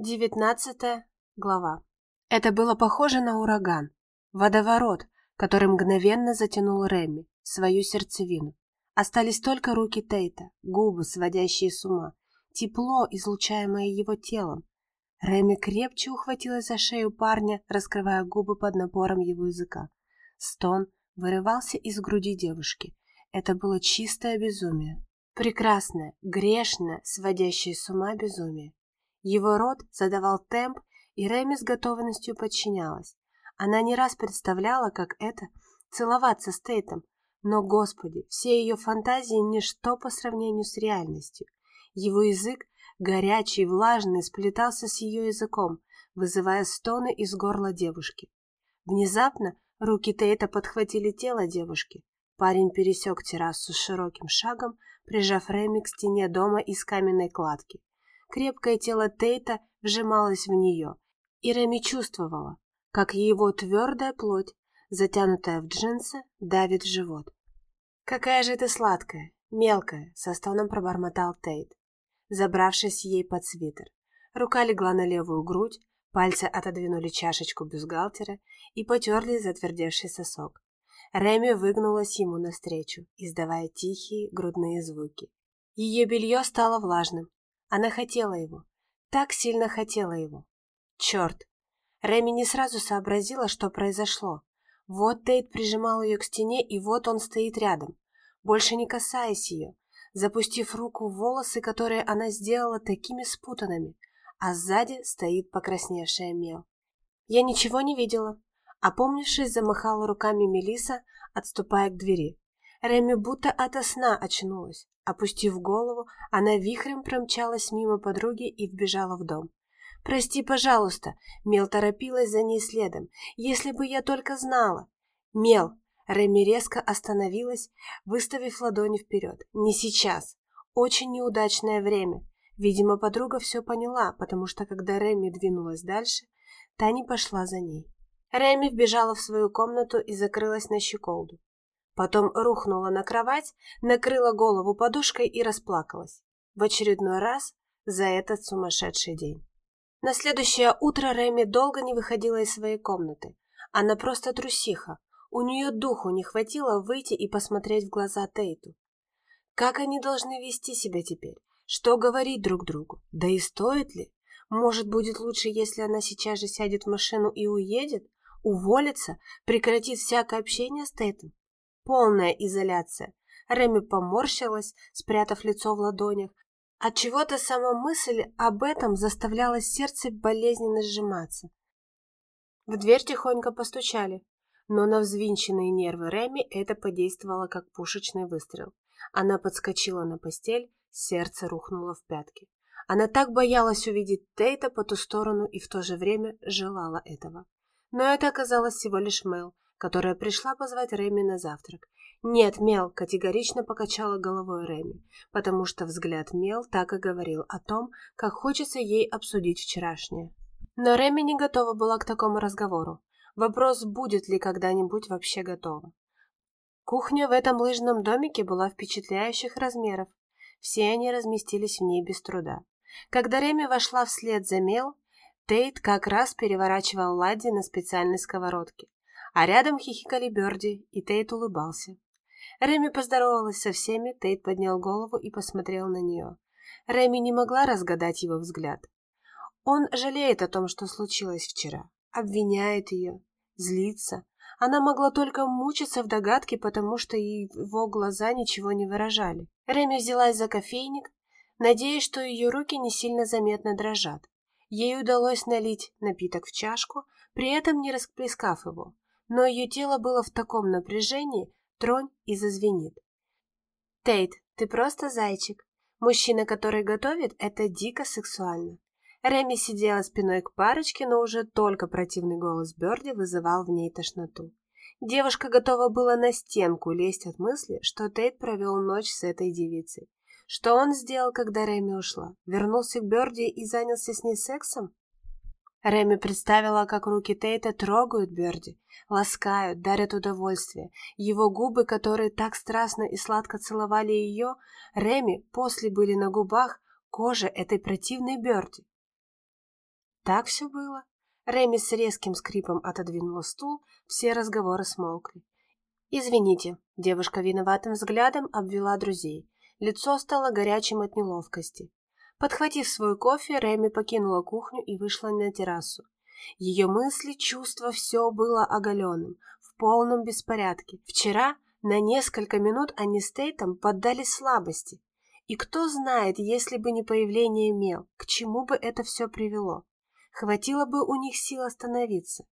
Девятнадцатая глава. Это было похоже на ураган, водоворот, который мгновенно затянул Рэмми в свою сердцевину. Остались только руки Тейта, губы, сводящие с ума, тепло, излучаемое его телом. Рэмми крепче ухватилась за шею парня, раскрывая губы под напором его языка. Стон вырывался из груди девушки. Это было чистое безумие. Прекрасное, грешное, сводящее с ума безумие. Его рот задавал темп, и Реми с готовностью подчинялась. Она не раз представляла, как это – целоваться с Тейтом, но, господи, все ее фантазии – ничто по сравнению с реальностью. Его язык, горячий, влажный, сплетался с ее языком, вызывая стоны из горла девушки. Внезапно руки Тейта подхватили тело девушки. Парень пересек террасу с широким шагом, прижав Реми к стене дома из каменной кладки. Крепкое тело Тейта вжималось в нее, и Реми чувствовала, как его твердая плоть, затянутая в джинсы, давит в живот. «Какая же ты сладкая, мелкая!» — со стоном пробормотал Тейт, забравшись ей под свитер. Рука легла на левую грудь, пальцы отодвинули чашечку бюстгальтера и потерли затвердевший сосок. Реми выгнулась ему навстречу, издавая тихие грудные звуки. Ее белье стало влажным, она хотела его. Так сильно хотела его. Черт! Реми не сразу сообразила, что произошло. Вот Тейт прижимал ее к стене, и вот он стоит рядом, больше не касаясь ее, запустив руку в волосы, которые она сделала такими спутанными, а сзади стоит покрасневшая мел. Я ничего не видела. Опомнившись, замахала руками Мелиса, отступая к двери. Реми будто ото сна очнулась. Опустив голову, она вихрем промчалась мимо подруги и вбежала в дом. «Прости, пожалуйста!» Мел торопилась за ней следом. «Если бы я только знала!» «Мел!» Реми резко остановилась, выставив ладони вперед. «Не сейчас! Очень неудачное время!» Видимо, подруга все поняла, потому что когда Реми двинулась дальше, Таня пошла за ней. Реми вбежала в свою комнату и закрылась на щеколду. Потом рухнула на кровать, накрыла голову подушкой и расплакалась. В очередной раз за этот сумасшедший день. На следующее утро Рэми долго не выходила из своей комнаты. Она просто трусиха. У нее духу не хватило выйти и посмотреть в глаза Тейту. Как они должны вести себя теперь? Что говорить друг другу? Да и стоит ли? Может, будет лучше, если она сейчас же сядет в машину и уедет? Уволится? Прекратит всякое общение с Тейтом? Полная изоляция. Реми поморщилась, спрятав лицо в ладонях. От чего то сама мысль об этом заставляла сердце болезненно сжиматься. В дверь тихонько постучали, но на взвинченные нервы Реми это подействовало как пушечный выстрел. Она подскочила на постель, сердце рухнуло в пятки. Она так боялась увидеть Тейта по ту сторону и в то же время желала этого. Но это оказалось всего лишь Мэл, которая пришла позвать Реми на завтрак. «Нет, Мел», — категорично покачала головой Реми, потому что взгляд Мел так и говорил о том, как хочется ей обсудить вчерашнее. Но Реми не готова была к такому разговору. Вопрос, будет ли когда-нибудь вообще готова. Кухня в этом лыжном домике была впечатляющих размеров. Все они разместились в ней без труда. Когда Реми вошла вслед за Мел, Тейт как раз переворачивал ладьи на специальной сковородке а рядом хихикали Берди, и Тейт улыбался. Реми поздоровалась со всеми, Тейт поднял голову и посмотрел на нее. Реми не могла разгадать его взгляд. Он жалеет о том, что случилось вчера, обвиняет ее, злится. Она могла только мучиться в догадке, потому что его глаза ничего не выражали. Реми взялась за кофейник, надеясь, что ее руки не сильно заметно дрожат. Ей удалось налить напиток в чашку, при этом не расплескав его но ее тело было в таком напряжении, тронь и зазвенит. Тейт, ты просто зайчик. Мужчина, который готовит, это дико сексуально. Реми сидела спиной к парочке, но уже только противный голос Берди вызывал в ней тошноту. Девушка готова была на стенку лезть от мысли, что Тейт провел ночь с этой девицей. Что он сделал, когда Реми ушла? Вернулся к Берди и занялся с ней сексом? Реми представила, как руки Тейта трогают Берди, ласкают, дарят удовольствие. Его губы, которые так страстно и сладко целовали ее, Реми после были на губах кожи этой противной Берди. Так все было. Реми с резким скрипом отодвинула стул, все разговоры смолкли. «Извините», — девушка виноватым взглядом обвела друзей. Лицо стало горячим от неловкости. Подхватив свой кофе, Реми покинула кухню и вышла на террасу. Ее мысли, чувства, все было оголенным, в полном беспорядке. Вчера на несколько минут они с Тейтом поддались слабости. И кто знает, если бы не появление Мел, к чему бы это все привело. Хватило бы у них сил остановиться.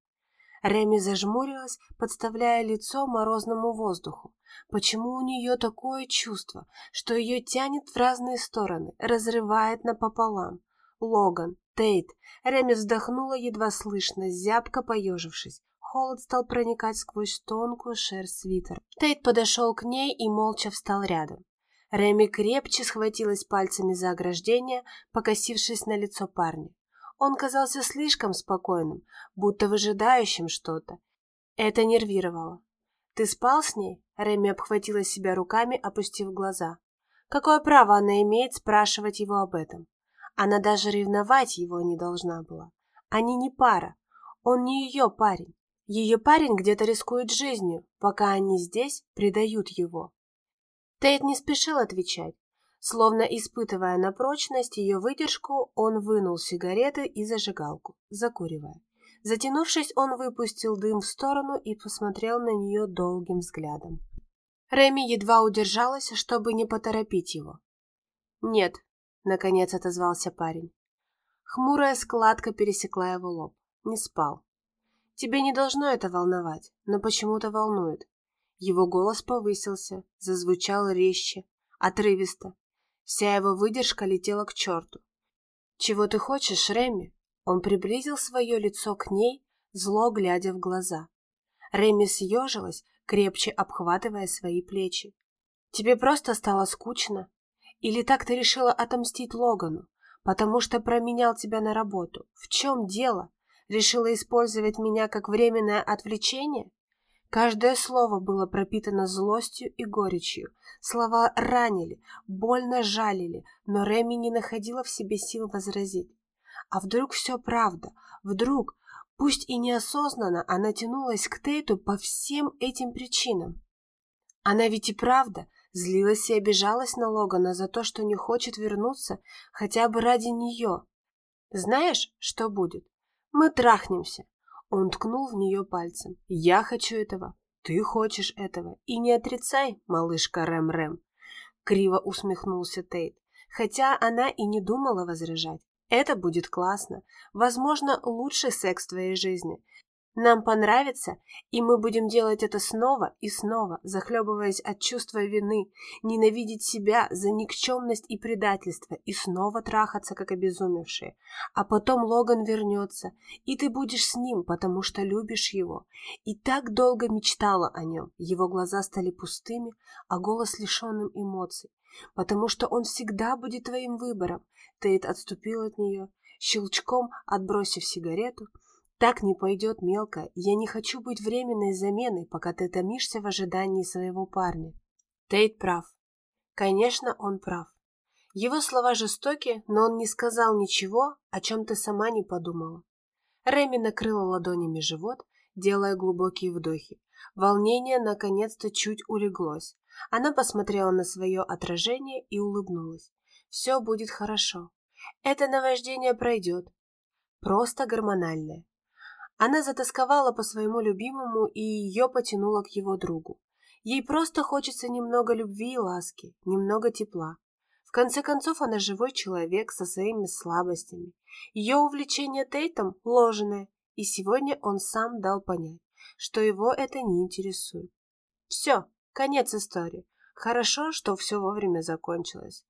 Реми зажмурилась, подставляя лицо морозному воздуху. Почему у нее такое чувство, что ее тянет в разные стороны, разрывает напополам? Логан, Тейт. Реми вздохнула едва слышно, зябко поежившись. Холод стал проникать сквозь тонкую шерсть свитера. Тейт подошел к ней и молча встал рядом. Реми крепче схватилась пальцами за ограждение, покосившись на лицо парня. Он казался слишком спокойным, будто выжидающим что-то. Это нервировало. «Ты спал с ней?» Реми обхватила себя руками, опустив глаза. Какое право она имеет спрашивать его об этом? Она даже ревновать его не должна была. Они не пара. Он не ее парень. Ее парень где-то рискует жизнью, пока они здесь предают его. Тейт не спешил отвечать. Словно испытывая на прочность ее выдержку, он вынул сигареты и зажигалку, закуривая. Затянувшись, он выпустил дым в сторону и посмотрел на нее долгим взглядом. Реми едва удержалась, чтобы не поторопить его. «Нет», — наконец отозвался парень. Хмурая складка пересекла его лоб. Не спал. «Тебе не должно это волновать, но почему-то волнует». Его голос повысился, зазвучал резче, отрывисто, Вся его выдержка летела к черту. «Чего ты хочешь, Реми?» Он приблизил свое лицо к ней, зло глядя в глаза. Реми съежилась, крепче обхватывая свои плечи. «Тебе просто стало скучно? Или так ты решила отомстить Логану, потому что променял тебя на работу? В чем дело? Решила использовать меня как временное отвлечение? Каждое слово было пропитано злостью и горечью. Слова ранили, больно жалили, но Реми не находила в себе сил возразить. А вдруг все правда? Вдруг, пусть и неосознанно, она тянулась к Тейту по всем этим причинам? Она ведь и правда злилась и обижалась на Логана за то, что не хочет вернуться хотя бы ради нее. Знаешь, что будет? Мы трахнемся, он ткнул в нее пальцем. «Я хочу этого. Ты хочешь этого. И не отрицай, малышка Рэм-Рэм». Криво усмехнулся Тейт, хотя она и не думала возражать. «Это будет классно. Возможно, лучший секс в твоей жизни. Нам понравится, и мы будем делать это снова и снова, захлебываясь от чувства вины, ненавидеть себя за никчемность и предательство, и снова трахаться, как обезумевшие. А потом Логан вернется, и ты будешь с ним, потому что любишь его. И так долго мечтала о нем. Его глаза стали пустыми, а голос лишенным эмоций. Потому что он всегда будет твоим выбором. Тейт отступил от нее, щелчком отбросив сигарету, так не пойдет, мелко. Я не хочу быть временной заменой, пока ты томишься в ожидании своего парня. Тейт прав. Конечно, он прав. Его слова жестоки, но он не сказал ничего, о чем ты сама не подумала. Реми накрыла ладонями живот, делая глубокие вдохи. Волнение наконец-то чуть улеглось. Она посмотрела на свое отражение и улыбнулась. Все будет хорошо. Это наваждение пройдет. Просто гормональное. Она затасковала по своему любимому, и ее потянуло к его другу. Ей просто хочется немного любви и ласки, немного тепла. В конце концов, она живой человек со своими слабостями. Ее увлечение Тейтом ложное, и сегодня он сам дал понять, что его это не интересует. Все, конец истории. Хорошо, что все вовремя закончилось.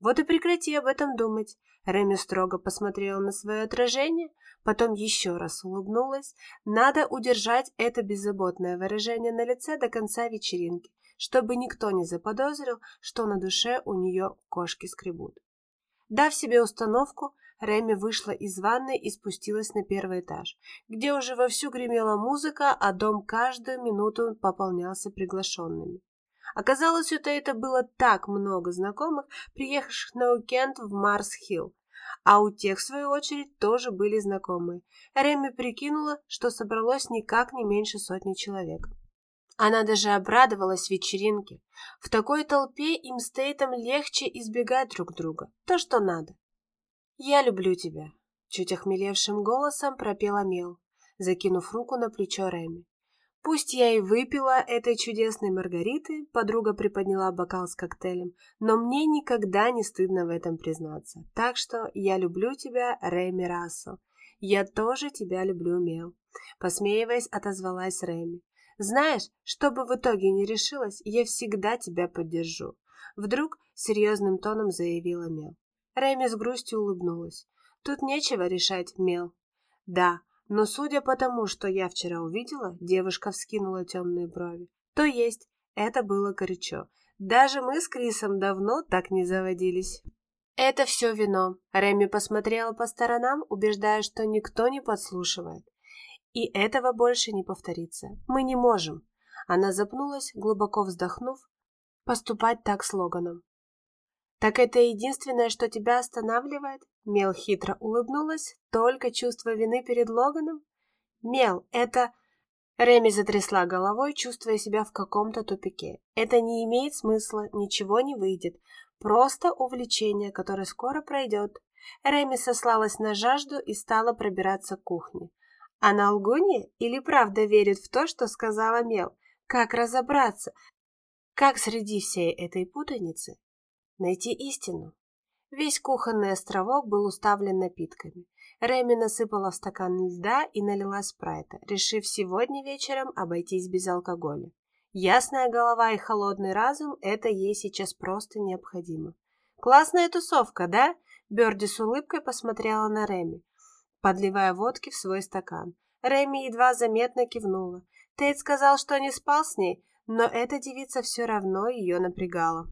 Вот и прекрати об этом думать. Реми строго посмотрела на свое отражение, потом еще раз улыбнулась. Надо удержать это беззаботное выражение на лице до конца вечеринки, чтобы никто не заподозрил, что на душе у нее кошки скребут. Дав себе установку, Реми вышла из ванной и спустилась на первый этаж, где уже вовсю гремела музыка, а дом каждую минуту пополнялся приглашенными. Оказалось, у Тейта было так много знакомых, приехавших на уикенд в Марс-Хилл. а у тех, в свою очередь, тоже были знакомые. Реми прикинула, что собралось никак не меньше сотни человек. Она даже обрадовалась вечеринке. В такой толпе им с Тейтом легче избегать друг друга. То, что надо. «Я люблю тебя», — чуть охмелевшим голосом пропела Мел, закинув руку на плечо Реми. Пусть я и выпила этой чудесной Маргариты, подруга приподняла бокал с коктейлем, но мне никогда не стыдно в этом признаться. Так что я люблю тебя, Рэми Рассел. Я тоже тебя люблю, Мел. Посмеиваясь, отозвалась Рэми. Знаешь, что бы в итоге не решилось, я всегда тебя поддержу. Вдруг серьезным тоном заявила Мел. Рэми с грустью улыбнулась. Тут нечего решать, Мел. Да, но судя по тому, что я вчера увидела, девушка вскинула темные брови. То есть, это было горячо. Даже мы с Крисом давно так не заводились. Это все вино. Реми посмотрела по сторонам, убеждая, что никто не подслушивает. И этого больше не повторится. Мы не можем. Она запнулась, глубоко вздохнув, поступать так с Логаном. «Так это единственное, что тебя останавливает?» Мел хитро улыбнулась. «Только чувство вины перед Логаном?» «Мел, это...» Реми затрясла головой, чувствуя себя в каком-то тупике. «Это не имеет смысла, ничего не выйдет. Просто увлечение, которое скоро пройдет». Реми сослалась на жажду и стала пробираться к кухне. Она лгунья или правда верит в то, что сказала Мел? Как разобраться? Как среди всей этой путаницы найти истину. Весь кухонный островок был уставлен напитками. Реми насыпала в стакан льда и налила спрайта, решив сегодня вечером обойтись без алкоголя. Ясная голова и холодный разум – это ей сейчас просто необходимо. «Классная тусовка, да?» Берди с улыбкой посмотрела на Реми, подливая водки в свой стакан. Реми едва заметно кивнула. Тейт сказал, что не спал с ней, но эта девица все равно ее напрягала.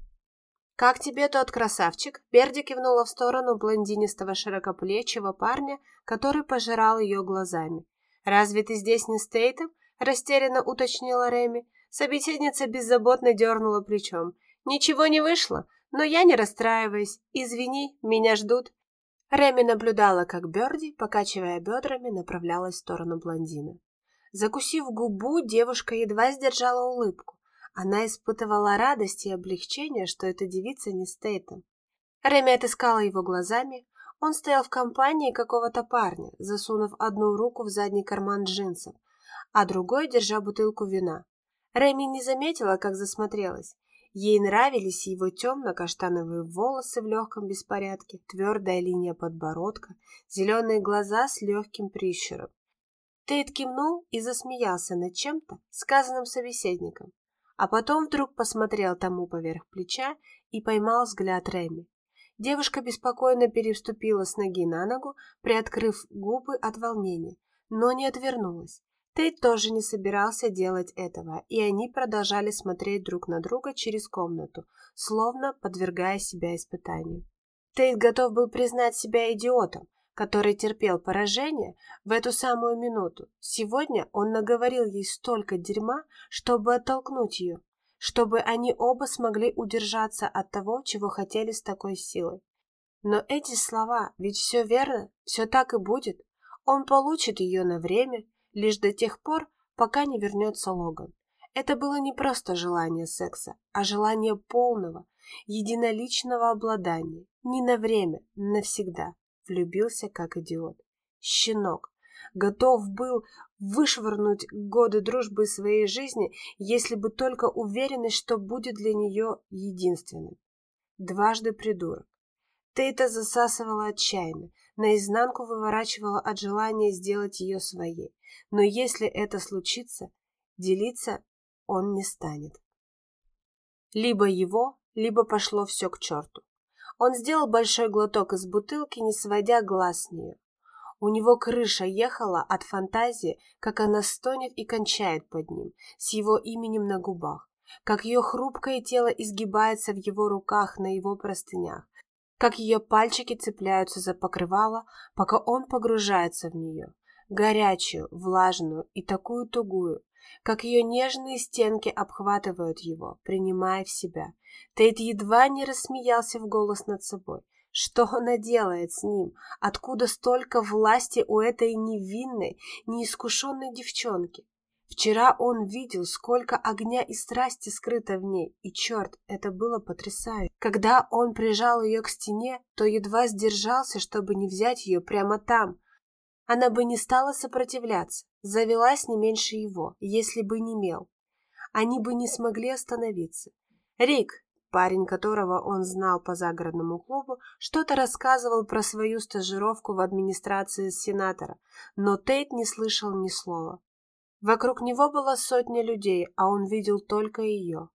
«Как тебе тот красавчик?» Берди кивнула в сторону блондинистого широкоплечего парня, который пожирал ее глазами. «Разве ты здесь не с Тейтом?» растерянно уточнила Реми. Собеседница беззаботно дернула плечом. «Ничего не вышло, но я не расстраиваюсь. Извини, меня ждут». Реми наблюдала, как Берди, покачивая бедрами, направлялась в сторону блондина. Закусив губу, девушка едва сдержала улыбку. Она испытывала радость и облегчение, что эта девица не Стейтом. Реми отыскала его глазами. Он стоял в компании какого-то парня, засунув одну руку в задний карман джинсов, а другой держа бутылку вина. Реми не заметила, как засмотрелась. Ей нравились его темно-каштановые волосы в легком беспорядке, твердая линия подбородка, зеленые глаза с легким прищуром. Тейт кивнул и засмеялся над чем-то, сказанным собеседником а потом вдруг посмотрел тому поверх плеча и поймал взгляд Реми. Девушка беспокойно переступила с ноги на ногу, приоткрыв губы от волнения, но не отвернулась. Тейт тоже не собирался делать этого, и они продолжали смотреть друг на друга через комнату, словно подвергая себя испытанию. Тейт готов был признать себя идиотом, который терпел поражение в эту самую минуту. Сегодня он наговорил ей столько дерьма, чтобы оттолкнуть ее, чтобы они оба смогли удержаться от того, чего хотели с такой силой. Но эти слова, ведь все верно, все так и будет. Он получит ее на время, лишь до тех пор, пока не вернется Логан. Это было не просто желание секса, а желание полного, единоличного обладания. Не на время, навсегда влюбился как идиот. Щенок. Готов был вышвырнуть годы дружбы своей жизни, если бы только уверенность, что будет для нее единственным. Дважды придурок. Тейта засасывала отчаянно, наизнанку выворачивала от желания сделать ее своей. Но если это случится, делиться он не станет. Либо его, либо пошло все к черту. Он сделал большой глоток из бутылки, не сводя глаз с нее. У него крыша ехала от фантазии, как она стонет и кончает под ним, с его именем на губах, как ее хрупкое тело изгибается в его руках на его простынях, как ее пальчики цепляются за покрывало, пока он погружается в нее, горячую, влажную и такую тугую, как ее нежные стенки обхватывают его, принимая в себя. Тейт едва не рассмеялся в голос над собой. Что она делает с ним? Откуда столько власти у этой невинной, неискушенной девчонки? Вчера он видел, сколько огня и страсти скрыто в ней, и черт, это было потрясающе. Когда он прижал ее к стене, то едва сдержался, чтобы не взять ее прямо там. Она бы не стала сопротивляться, завелась не меньше его, если бы не мел. Они бы не смогли остановиться. Рик, парень которого он знал по загородному клубу, что-то рассказывал про свою стажировку в администрации сенатора, но Тейт не слышал ни слова. Вокруг него была сотня людей, а он видел только ее.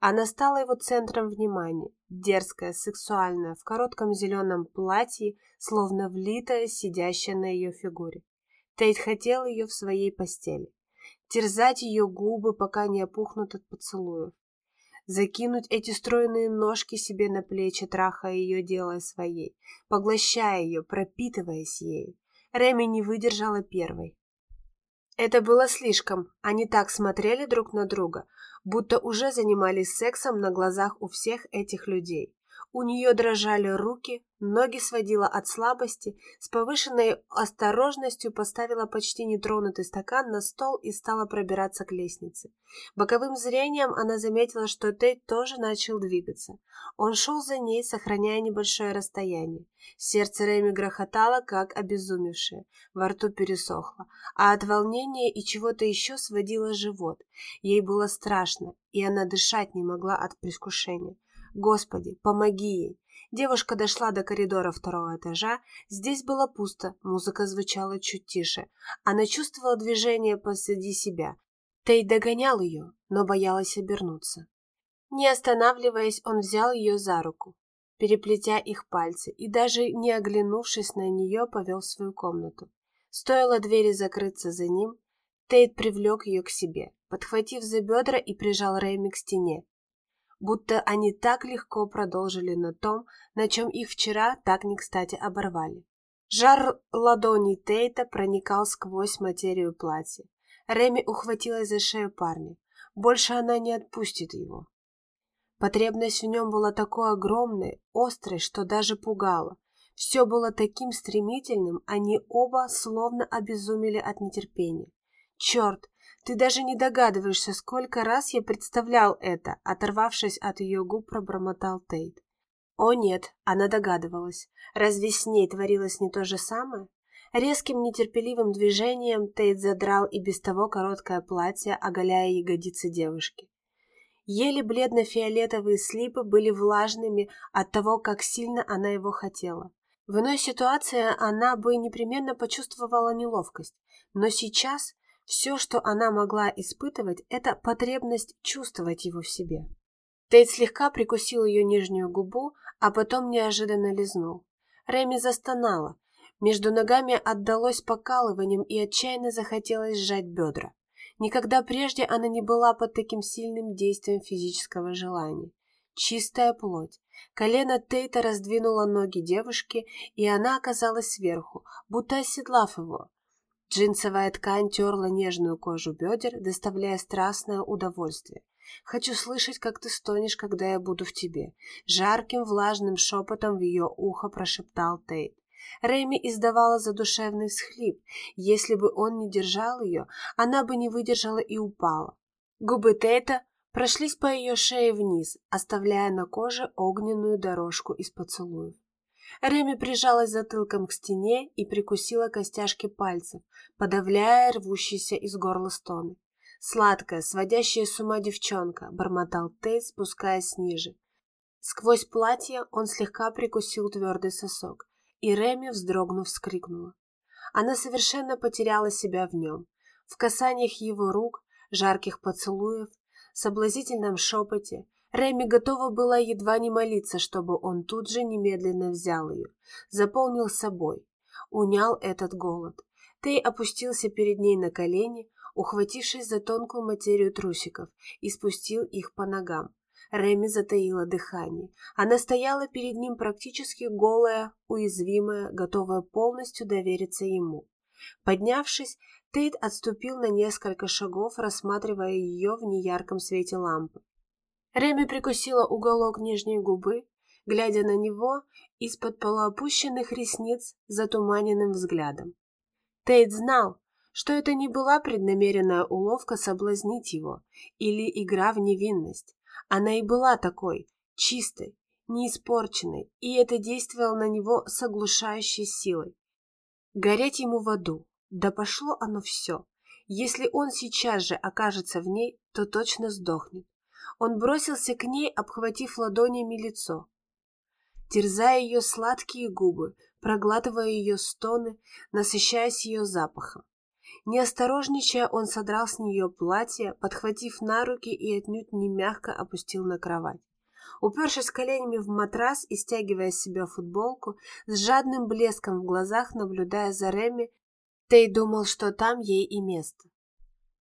Она стала его центром внимания, дерзкая, сексуальная, в коротком зеленом платье, словно влитая, сидящая на ее фигуре. Тейт хотел ее в своей постели. Терзать ее губы, пока не опухнут от поцелуев. Закинуть эти стройные ножки себе на плечи, трахая ее, делая своей, поглощая ее, пропитываясь ею. Реми не выдержала первой. Это было слишком. Они так смотрели друг на друга, будто уже занимались сексом на глазах у всех этих людей. У нее дрожали руки, ноги сводила от слабости, с повышенной осторожностью поставила почти нетронутый стакан на стол и стала пробираться к лестнице. Боковым зрением она заметила, что Тейт тоже начал двигаться. Он шел за ней, сохраняя небольшое расстояние. Сердце Рэми грохотало, как обезумевшее, во рту пересохло, а от волнения и чего-то еще сводило живот. Ей было страшно, и она дышать не могла от предвкушения. Господи, помоги ей. Девушка дошла до коридора второго этажа. Здесь было пусто, музыка звучала чуть тише. Она чувствовала движение посреди себя. Тей догонял ее, но боялась обернуться. Не останавливаясь, он взял ее за руку, переплетя их пальцы, и даже не оглянувшись на нее, повел в свою комнату. Стоило двери закрыться за ним, Тейт привлек ее к себе, подхватив за бедра и прижал Рэйми к стене, будто они так легко продолжили на том, на чем их вчера так не кстати оборвали. Жар ладоней Тейта проникал сквозь материю платья. Реми ухватилась за шею парня. Больше она не отпустит его. Потребность в нем была такой огромной, острой, что даже пугала. Все было таким стремительным, они оба словно обезумели от нетерпения. Черт, ты даже не догадываешься, сколько раз я представлял это, оторвавшись от ее губ, пробормотал Тейт. О нет, она догадывалась. Разве с ней творилось не то же самое? Резким нетерпеливым движением Тейт задрал и без того короткое платье, оголяя ягодицы девушки. Еле бледно-фиолетовые слипы были влажными от того, как сильно она его хотела. В иной ситуации она бы непременно почувствовала неловкость, но сейчас все, что она могла испытывать, это потребность чувствовать его в себе. Тейт слегка прикусил ее нижнюю губу, а потом неожиданно лизнул. Реми застонала. Между ногами отдалось покалыванием и отчаянно захотелось сжать бедра. Никогда прежде она не была под таким сильным действием физического желания. Чистая плоть. Колено Тейта раздвинуло ноги девушки, и она оказалась сверху, будто оседлав его. Джинсовая ткань терла нежную кожу бедер, доставляя страстное удовольствие. Хочу слышать, как ты стонешь, когда я буду в тебе. Жарким влажным шепотом в ее ухо прошептал Тейт. Рэми издавала задушевный всхлип. Если бы он не держал ее, она бы не выдержала и упала. Губы Тейта прошлись по ее шее вниз, оставляя на коже огненную дорожку из поцелуев. Реми прижалась затылком к стене и прикусила костяшки пальцев, подавляя рвущийся из горла стоны. «Сладкая, сводящая с ума девчонка», — бормотал Тейт, спускаясь ниже. Сквозь платье он слегка прикусил твердый сосок, и Реми, вздрогнув, вскрикнула. Она совершенно потеряла себя в нем. В касаниях его рук, жарких поцелуев, соблазительном шепоте, Рэми готова была едва не молиться, чтобы он тут же немедленно взял ее, заполнил собой, унял этот голод. Тей опустился перед ней на колени, ухватившись за тонкую материю трусиков, и спустил их по ногам. Реми затаила дыхание. Она стояла перед ним практически голая, уязвимая, готовая полностью довериться ему. Поднявшись, Тейт отступил на несколько шагов, рассматривая ее в неярком свете лампы. Реми прикусила уголок нижней губы, глядя на него из-под полуопущенных ресниц затуманенным взглядом. Тейт знал, что это не была преднамеренная уловка соблазнить его или игра в невинность. Она и была такой, чистой, неиспорченной, и это действовало на него с оглушающей силой. Гореть ему в аду, да пошло оно все. Если он сейчас же окажется в ней, то точно сдохнет. Он бросился к ней, обхватив ладонями лицо, терзая ее сладкие губы, проглатывая ее стоны, насыщаясь ее запахом. Неосторожничая, он содрал с нее платье, подхватив на руки и отнюдь не мягко опустил на кровать. Упершись коленями в матрас и стягивая с себя футболку, с жадным блеском в глазах, наблюдая за Реми, Тей думал, что там ей и место.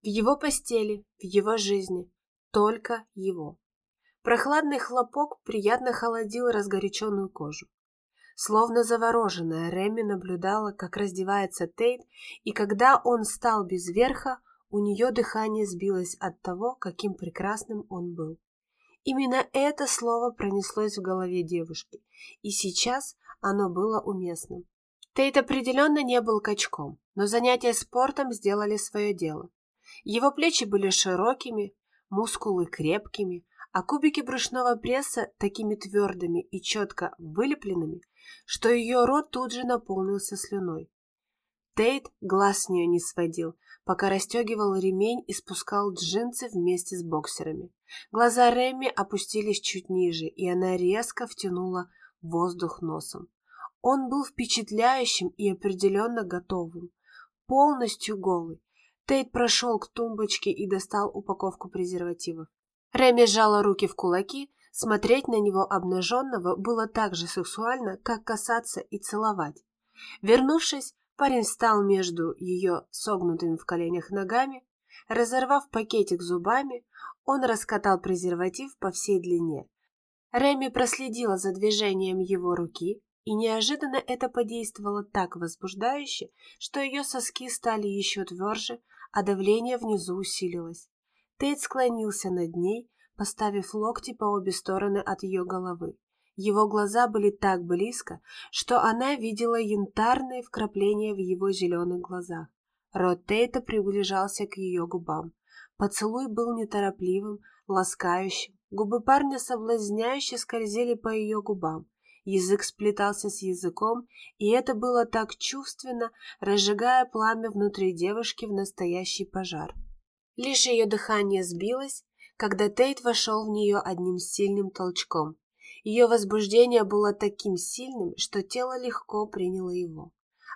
В его постели, в его жизни, только его. Прохладный хлопок приятно холодил разгоряченную кожу. Словно завороженная, Реми наблюдала, как раздевается Тейт, и когда он стал без верха, у нее дыхание сбилось от того, каким прекрасным он был. Именно это слово пронеслось в голове девушки, и сейчас оно было уместным. Тейт определенно не был качком, но занятия спортом сделали свое дело. Его плечи были широкими, мускулы крепкими, а кубики брюшного пресса такими твердыми и четко вылепленными, что ее рот тут же наполнился слюной. Тейт глаз с нее не сводил, пока расстегивал ремень и спускал джинсы вместе с боксерами. Глаза Рэмми опустились чуть ниже, и она резко втянула воздух носом. Он был впечатляющим и определенно готовым. Полностью голый. Тейт прошел к тумбочке и достал упаковку презервативов. Реми сжала руки в кулаки, смотреть на него обнаженного было так же сексуально, как касаться и целовать. Вернувшись, парень встал между ее согнутыми в коленях ногами, разорвав пакетик зубами, он раскатал презерватив по всей длине. Реми проследила за движением его руки, и неожиданно это подействовало так возбуждающе, что ее соски стали еще тверже, а давление внизу усилилось. Тейт склонился над ней, поставив локти по обе стороны от ее головы. Его глаза были так близко, что она видела янтарные вкрапления в его зеленых глазах. Рот Тейта приближался к ее губам. Поцелуй был неторопливым, ласкающим. Губы парня соблазняюще скользили по ее губам. Язык сплетался с языком, и это было так чувственно, разжигая пламя внутри девушки в настоящий пожар. Лишь ее дыхание сбилось, когда Тейт вошел в нее одним сильным толчком. Ее возбуждение было таким сильным, что тело легко приняло его.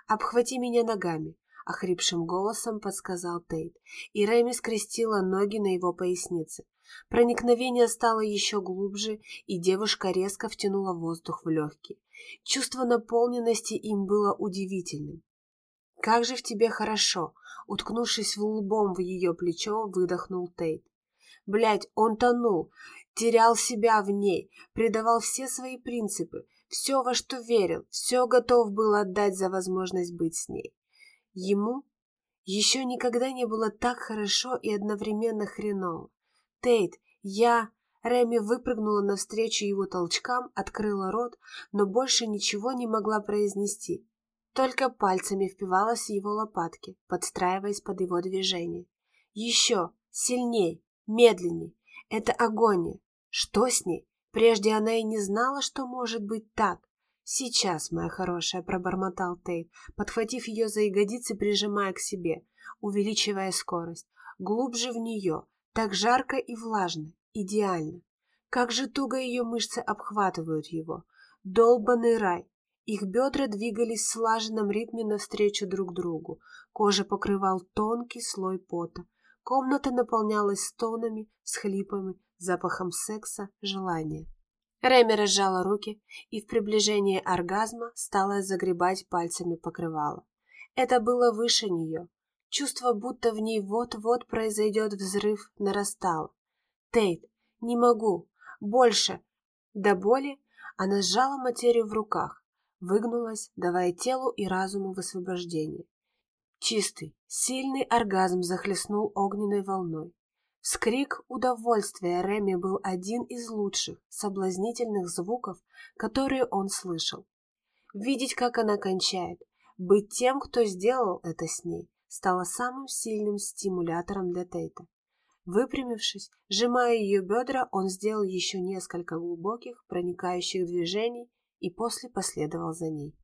«Обхвати меня ногами», — охрипшим голосом подсказал Тейт, и Рэми скрестила ноги на его пояснице. Проникновение стало еще глубже, и девушка резко втянула воздух в легкие. Чувство наполненности им было удивительным. «Как же в тебе хорошо!» Уткнувшись в лбом в ее плечо, выдохнул Тейт. Блядь, он тонул, терял себя в ней, предавал все свои принципы, все, во что верил, все готов был отдать за возможность быть с ней. Ему еще никогда не было так хорошо и одновременно хреново. Тейт, я... Реми выпрыгнула навстречу его толчкам, открыла рот, но больше ничего не могла произнести. Только пальцами впивалась в его лопатки, подстраиваясь под его движение. Еще, сильней, медленней. Это агония. Что с ней? Прежде она и не знала, что может быть так. Сейчас, моя хорошая, пробормотал Тейт, подхватив ее за ягодицы, прижимая к себе, увеличивая скорость. Глубже в нее, так жарко и влажно, идеально. Как же туго ее мышцы обхватывают его. Долбанный рай, их бедра двигались в слаженном ритме навстречу друг другу. Кожа покрывал тонкий слой пота. Комната наполнялась стонами, схлипами, запахом секса, желания. Рэми разжала руки и в приближении оргазма стала загребать пальцами покрывало. Это было выше нее. Чувство, будто в ней вот-вот произойдет взрыв, нарастало. «Тейт, не могу! Больше!» До боли она сжала материю в руках, выгнулась, давая телу и разуму высвобождение. Чистый, сильный оргазм захлестнул огненной волной. Вскрик удовольствия Реми был один из лучших, соблазнительных звуков, которые он слышал. Видеть, как она кончает, быть тем, кто сделал это с ней, стало самым сильным стимулятором для Тейта. Выпрямившись, сжимая ее бедра, он сделал еще несколько глубоких, проникающих движений и после последовал за ней.